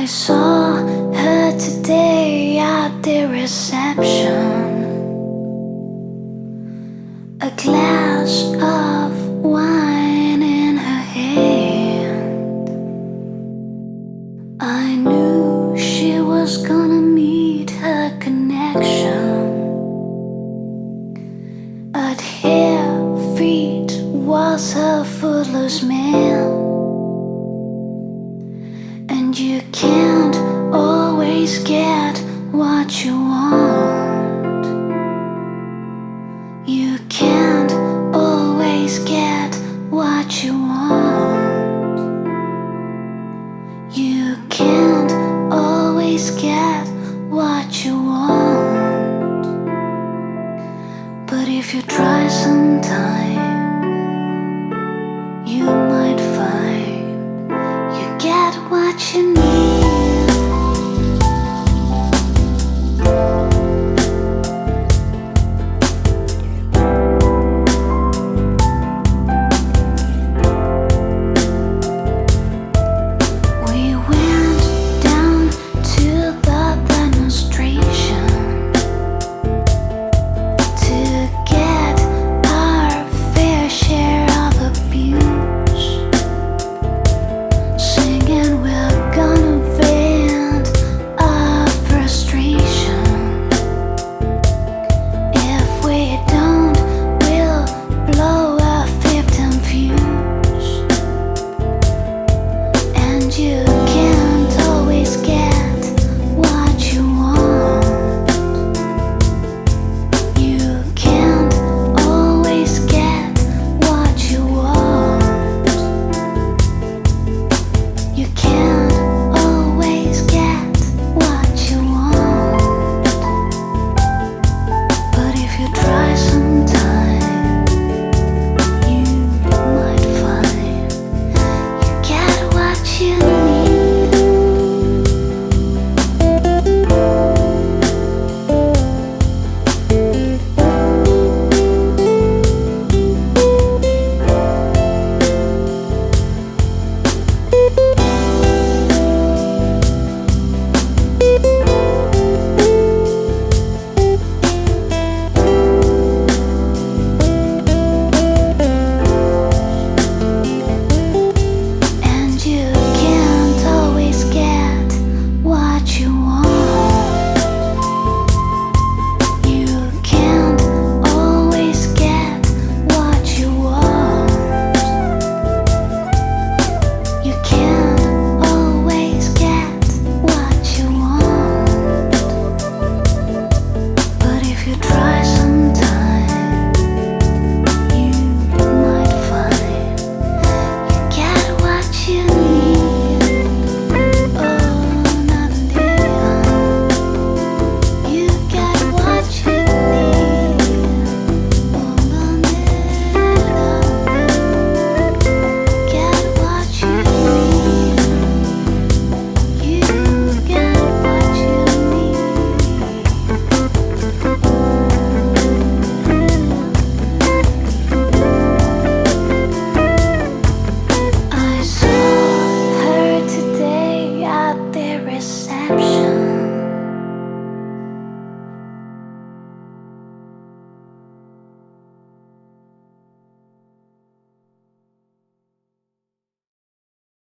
I saw her today at the reception. A glass of wine in her hand. I knew she was gonna meet her connection. At her feet was a footloose man. Always get what you want. You can't always get what you want. You can't always get what you want. But if you try sometimes.